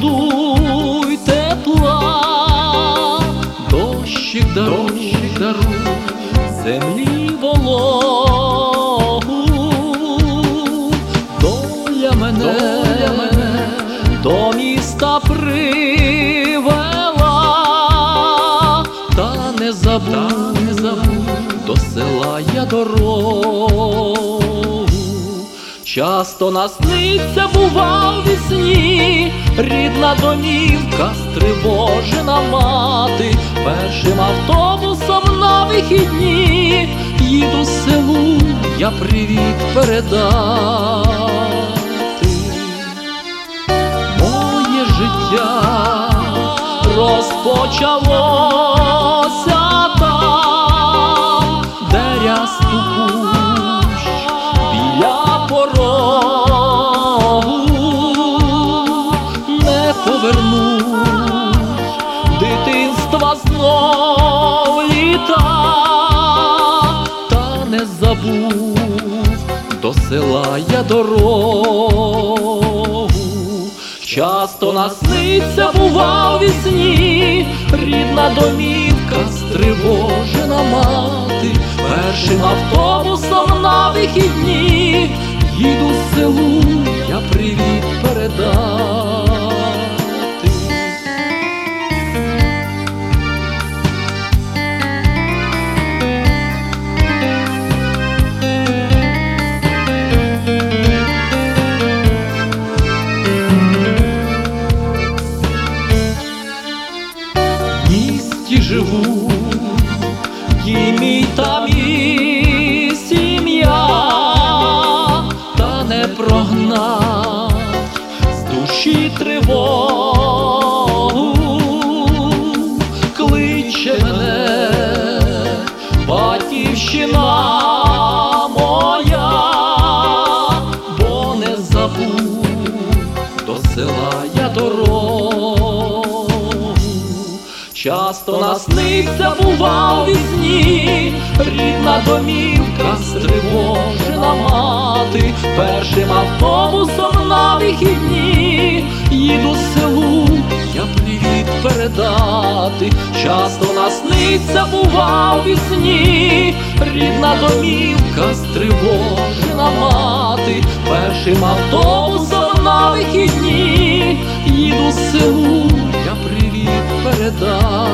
пошкодуй тепла, дощик даруй, даруй землі вологу, доля мене, доля мене. до міста привела, та не забудь, не забудь. до села я дорогу. Часто насниться бува в вісні, рідна домівка, стривожена мати, першим автобусом на вихідні їду селу, я привіт передати. Моє життя розпочалося знов літа, та не забув до села я дорогу. Часто насниться бува в вісні, рідна домівка, стривожена мати, першим автобусом на вихідні їду з селу, я привіт передати. І сім'я, та не прогнав з душі тривогу, кличе мене батьківщина Часто насниться бува у вісні, рідна домівка, стривожена мати, першим автобусом на вихідні. Їду з селу, я привіт передати. Часто насниться бува у вісні, рідна домівка, стривожена мати, першим автобусом на вихідні. Їду з селу, я привіт передати.